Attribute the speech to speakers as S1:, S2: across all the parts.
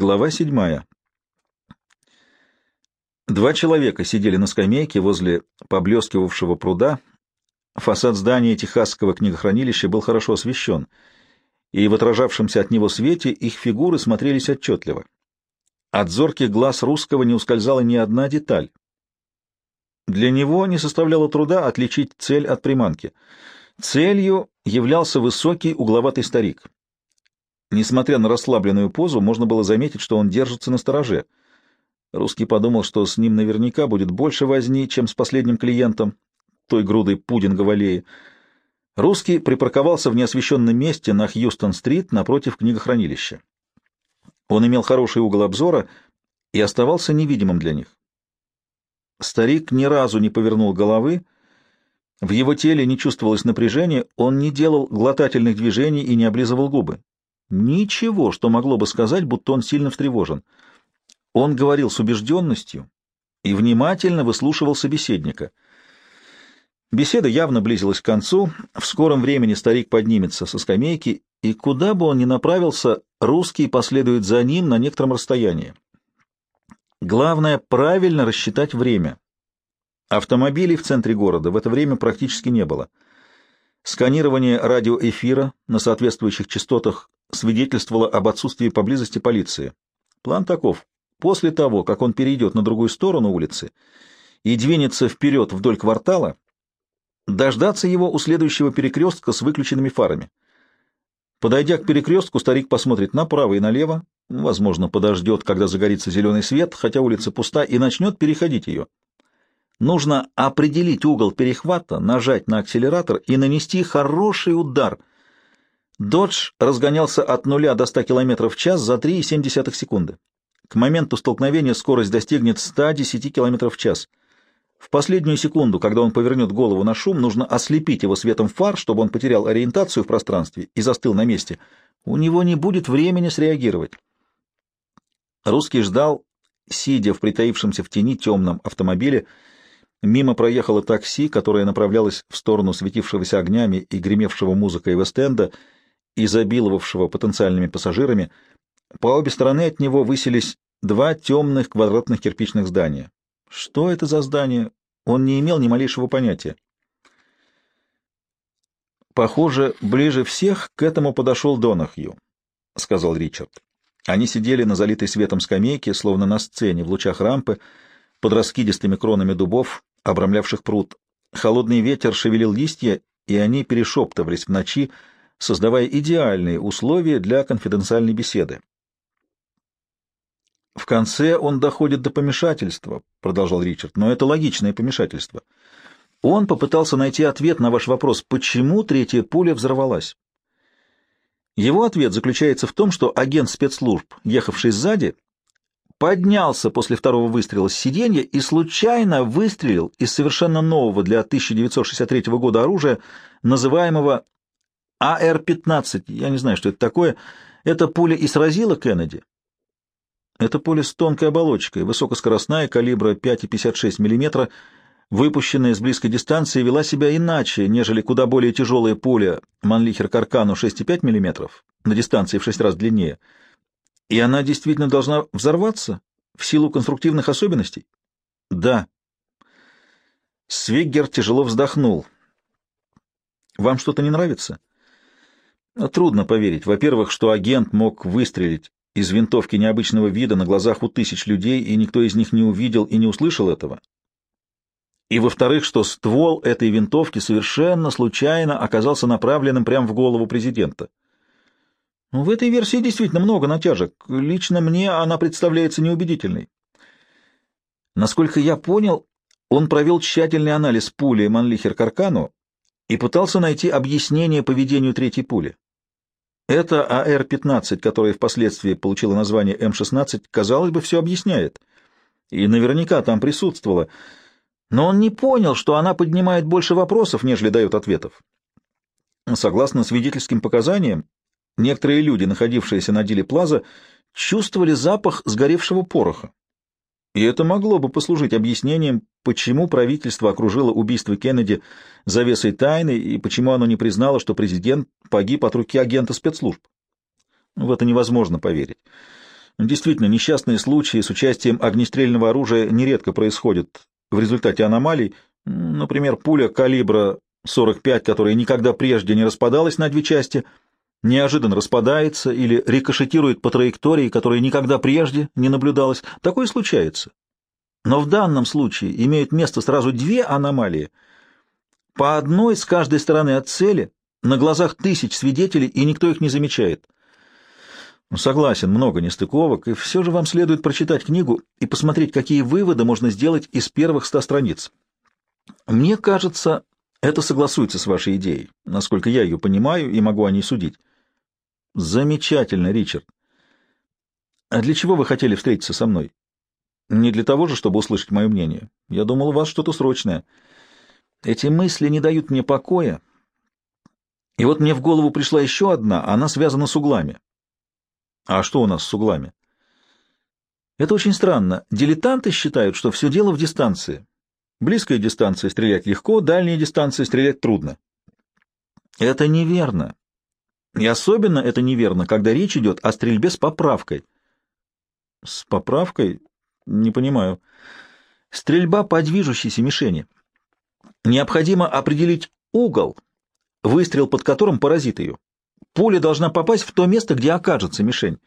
S1: Глава седьмая. Два человека сидели на скамейке возле поблескивавшего пруда. Фасад здания Техасского книгохранилища был хорошо освещен, и в отражавшемся от него свете их фигуры смотрелись отчетливо. От зорких глаз русского не ускользала ни одна деталь. Для него не составляло труда отличить цель от приманки. Целью являлся высокий угловатый старик — Несмотря на расслабленную позу, можно было заметить, что он держится на стороже. Русский подумал, что с ним наверняка будет больше возни, чем с последним клиентом, той грудой пудинга в аллее. Русский припарковался в неосвещенном месте на Хьюстон-стрит напротив книгохранилища. Он имел хороший угол обзора и оставался невидимым для них. Старик ни разу не повернул головы, в его теле не чувствовалось напряжения, он не делал глотательных движений и не облизывал губы. Ничего, что могло бы сказать, будто он сильно встревожен. Он говорил с убежденностью и внимательно выслушивал собеседника. Беседа явно близилась к концу. В скором времени старик поднимется со скамейки, и куда бы он ни направился, русский последует за ним на некотором расстоянии. Главное — правильно рассчитать время. Автомобилей в центре города в это время практически не было. Сканирование радиоэфира на соответствующих частотах свидетельствовало об отсутствии поблизости полиции. План таков. После того, как он перейдет на другую сторону улицы и двинется вперед вдоль квартала, дождаться его у следующего перекрестка с выключенными фарами. Подойдя к перекрестку, старик посмотрит направо и налево, возможно, подождет, когда загорится зеленый свет, хотя улица пуста, и начнет переходить ее. Нужно определить угол перехвата, нажать на акселератор и нанести хороший удар — Додж разгонялся от нуля до 100 км в час за 3,7 секунды. К моменту столкновения скорость достигнет 110 км в час. В последнюю секунду, когда он повернет голову на шум, нужно ослепить его светом фар, чтобы он потерял ориентацию в пространстве и застыл на месте. У него не будет времени среагировать. Русский ждал, сидя в притаившемся в тени темном автомобиле. Мимо проехало такси, которое направлялось в сторону светившегося огнями и гремевшего музыкой Вестенда, изобиловавшего потенциальными пассажирами. По обе стороны от него высились два темных квадратных кирпичных здания. Что это за здание? Он не имел ни малейшего понятия. «Похоже, ближе всех к этому подошел Донахью», — сказал Ричард. Они сидели на залитой светом скамейке, словно на сцене, в лучах рампы, под раскидистыми кронами дубов, обрамлявших пруд. Холодный ветер шевелил листья, и они перешептывались в ночи, создавая идеальные условия для конфиденциальной беседы. «В конце он доходит до помешательства», — продолжал Ричард, — «но это логичное помешательство. Он попытался найти ответ на ваш вопрос, почему третья пуля взорвалась. Его ответ заключается в том, что агент спецслужб, ехавший сзади, поднялся после второго выстрела с сиденья и случайно выстрелил из совершенно нового для 1963 года оружия, называемого АР-15, я не знаю, что это такое, эта пуля и сразила Кеннеди. Это пуля с тонкой оболочкой, высокоскоростная, калибра 5,56 мм, выпущенная с близкой дистанции, вела себя иначе, нежели куда более тяжелая пуля Манлихер Каркану 6,5 мм, на дистанции в 6 раз длиннее. И она действительно должна взорваться в силу конструктивных особенностей? Да. Свиггер тяжело вздохнул. Вам что-то не нравится? Трудно поверить, во-первых, что агент мог выстрелить из винтовки необычного вида на глазах у тысяч людей, и никто из них не увидел и не услышал этого. И, во-вторых, что ствол этой винтовки совершенно случайно оказался направленным прямо в голову президента. Ну, в этой версии действительно много натяжек. Лично мне она представляется неубедительной. Насколько я понял, он провел тщательный анализ пули Манлихер-Каркану и пытался найти объяснение поведению третьей пули. Это АР-15, которая впоследствии получила название М-16, казалось бы, все объясняет. И наверняка там присутствовала. Но он не понял, что она поднимает больше вопросов, нежели дает ответов. Согласно свидетельским показаниям, некоторые люди, находившиеся на деле Плаза, чувствовали запах сгоревшего пороха. И это могло бы послужить объяснением, почему правительство окружило убийство Кеннеди завесой тайны и почему оно не признало, что президент погиб от руки агента спецслужб. В это невозможно поверить. Действительно, несчастные случаи с участием огнестрельного оружия нередко происходят в результате аномалий, например, пуля калибра 45, которая никогда прежде не распадалась на две части, неожиданно распадается или рикошетирует по траектории, которая никогда прежде не наблюдалась. Такое случается. Но в данном случае имеют место сразу две аномалии, по одной с каждой стороны от цели, на глазах тысяч свидетелей, и никто их не замечает. Согласен, много нестыковок, и все же вам следует прочитать книгу и посмотреть, какие выводы можно сделать из первых ста страниц. Мне кажется, это согласуется с вашей идеей, насколько я ее понимаю и могу о ней судить. Замечательно, Ричард. А для чего вы хотели встретиться со мной? Не для того же, чтобы услышать мое мнение. Я думал, у вас что-то срочное. Эти мысли не дают мне покоя. И вот мне в голову пришла еще одна, она связана с углами. А что у нас с углами? Это очень странно. Дилетанты считают, что все дело в дистанции. Близкая дистанция стрелять легко, дальняя дистанция стрелять трудно. Это неверно. И особенно это неверно, когда речь идет о стрельбе с поправкой. С поправкой? Не понимаю. Стрельба по движущейся мишени. Необходимо определить угол, выстрел под которым поразит ее. Пуля должна попасть в то место, где окажется мишень.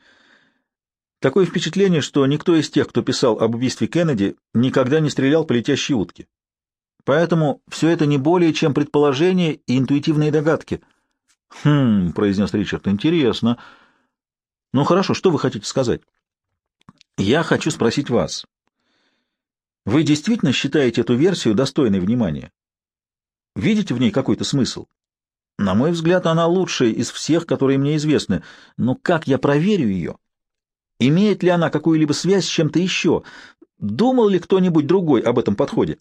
S1: Такое впечатление, что никто из тех, кто писал об убийстве Кеннеди, никогда не стрелял по летящей утке. Поэтому все это не более чем предположения и интуитивные догадки. «Хм», — произнес Ричард, — «интересно. Ну хорошо, что вы хотите сказать?» «Я хочу спросить вас. Вы действительно считаете эту версию достойной внимания? Видите в ней какой-то смысл? На мой взгляд, она лучшая из всех, которые мне известны. Но как я проверю ее?» Имеет ли она какую-либо связь с чем-то еще? Думал ли кто-нибудь другой об этом подходе?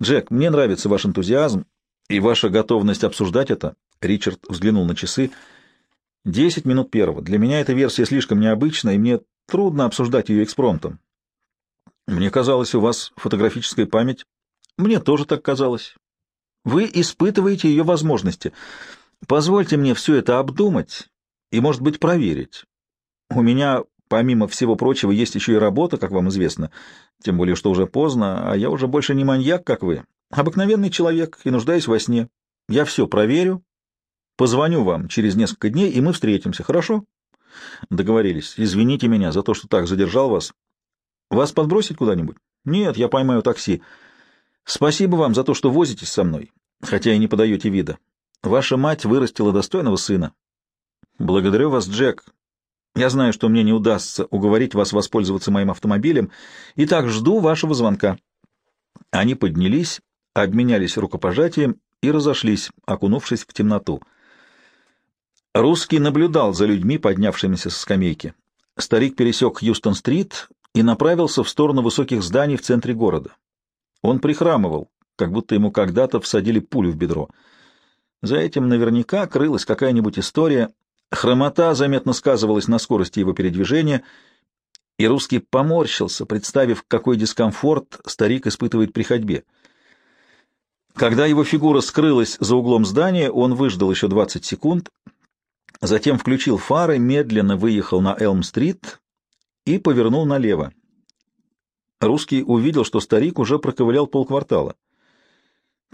S1: Джек, мне нравится ваш энтузиазм и ваша готовность обсуждать это. Ричард взглянул на часы. Десять минут первого. Для меня эта версия слишком необычна, и мне трудно обсуждать ее экспромтом. Мне казалось, у вас фотографическая память. Мне тоже так казалось. Вы испытываете ее возможности. Позвольте мне все это обдумать и, может быть, проверить. У меня, помимо всего прочего, есть еще и работа, как вам известно, тем более, что уже поздно, а я уже больше не маньяк, как вы, обыкновенный человек и нуждаюсь во сне. Я все проверю, позвоню вам через несколько дней, и мы встретимся, хорошо? Договорились. Извините меня за то, что так задержал вас. Вас подбросить куда-нибудь? Нет, я поймаю такси. Спасибо вам за то, что возитесь со мной, хотя и не подаете вида. Ваша мать вырастила достойного сына. Благодарю вас, Джек. Я знаю, что мне не удастся уговорить вас воспользоваться моим автомобилем, и так жду вашего звонка». Они поднялись, обменялись рукопожатием и разошлись, окунувшись в темноту. Русский наблюдал за людьми, поднявшимися со скамейки. Старик пересек Хьюстон-стрит и направился в сторону высоких зданий в центре города. Он прихрамывал, как будто ему когда-то всадили пулю в бедро. За этим наверняка крылась какая-нибудь история, Хромота заметно сказывалась на скорости его передвижения, и русский поморщился, представив, какой дискомфорт старик испытывает при ходьбе. Когда его фигура скрылась за углом здания, он выждал еще 20 секунд, затем включил фары, медленно выехал на Элм-стрит и повернул налево. Русский увидел, что старик уже проковылял полквартала.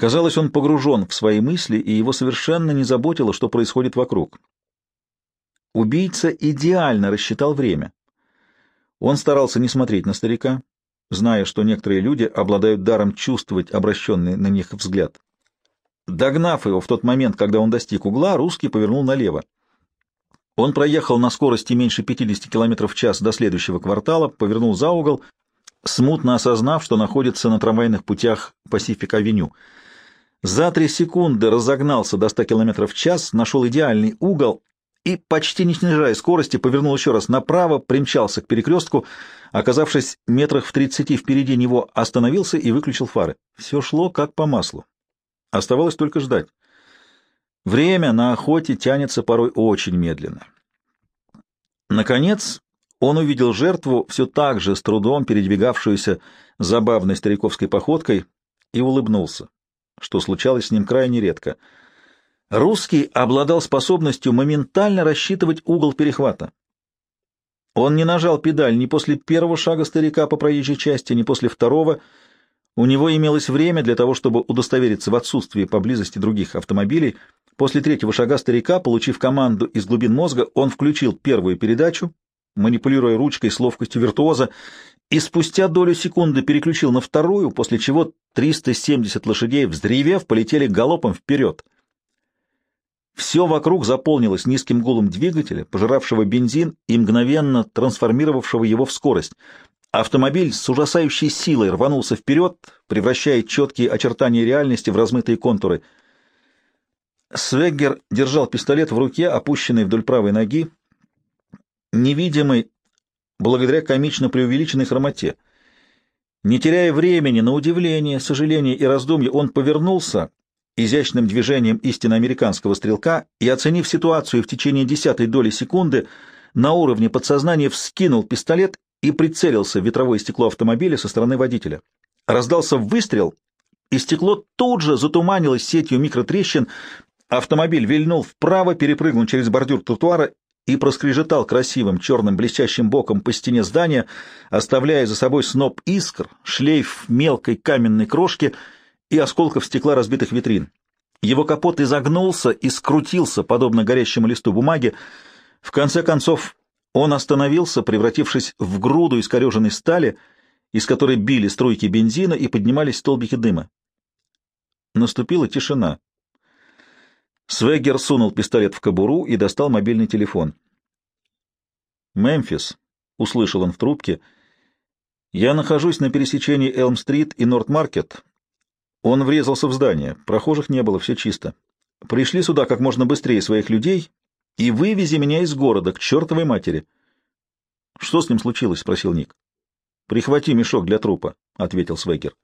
S1: Казалось, он погружен в свои мысли, и его совершенно не заботило, что происходит вокруг. Убийца идеально рассчитал время. Он старался не смотреть на старика, зная, что некоторые люди обладают даром чувствовать обращенный на них взгляд. Догнав его в тот момент, когда он достиг угла, русский повернул налево. Он проехал на скорости меньше 50 км в час до следующего квартала, повернул за угол, смутно осознав, что находится на трамвайных путях Пасифик-авеню. За три секунды разогнался до 100 км в час, нашел идеальный угол и, почти не снижая скорости, повернул еще раз направо, примчался к перекрестку, оказавшись метрах в тридцати впереди него, остановился и выключил фары. Все шло как по маслу. Оставалось только ждать. Время на охоте тянется порой очень медленно. Наконец он увидел жертву, все так же с трудом передвигавшуюся забавной стариковской походкой, и улыбнулся, что случалось с ним крайне редко — Русский обладал способностью моментально рассчитывать угол перехвата. Он не нажал педаль ни после первого шага старика по проезжей части, ни после второго. У него имелось время для того, чтобы удостовериться в отсутствии поблизости других автомобилей. После третьего шага старика, получив команду из глубин мозга, он включил первую передачу, манипулируя ручкой с ловкостью виртуоза, и спустя долю секунды переключил на вторую, после чего 370 лошадей, вздревев, полетели галопом вперед. Все вокруг заполнилось низким гулом двигателя, пожиравшего бензин и мгновенно трансформировавшего его в скорость. Автомобиль с ужасающей силой рванулся вперед, превращая четкие очертания реальности в размытые контуры. Свеггер держал пистолет в руке, опущенный вдоль правой ноги, невидимый благодаря комично преувеличенной хромоте. Не теряя времени на удивление, сожаление и раздумье, он повернулся изящным движением истинно американского стрелка и, оценив ситуацию в течение десятой доли секунды, на уровне подсознания вскинул пистолет и прицелился в ветровое стекло автомобиля со стороны водителя. Раздался выстрел, и стекло тут же затуманилось сетью микротрещин, автомобиль вильнул вправо, перепрыгнул через бордюр тротуара и проскрежетал красивым черным блестящим боком по стене здания, оставляя за собой сноп искр, шлейф мелкой каменной крошки — и осколков стекла разбитых витрин. Его капот изогнулся и скрутился, подобно горящему листу бумаги. В конце концов он остановился, превратившись в груду искореженной стали, из которой били струйки бензина и поднимались столбики дыма. Наступила тишина. Свегер сунул пистолет в кобуру и достал мобильный телефон. «Мемфис», — услышал он в трубке, — «я нахожусь на пересечении Элм-стрит и Норт-Маркет. Он врезался в здание. Прохожих не было, все чисто. Пришли сюда как можно быстрее своих людей и вывези меня из города к чертовой матери. — Что с ним случилось? — спросил Ник. — Прихвати мешок для трупа, — ответил Свекер.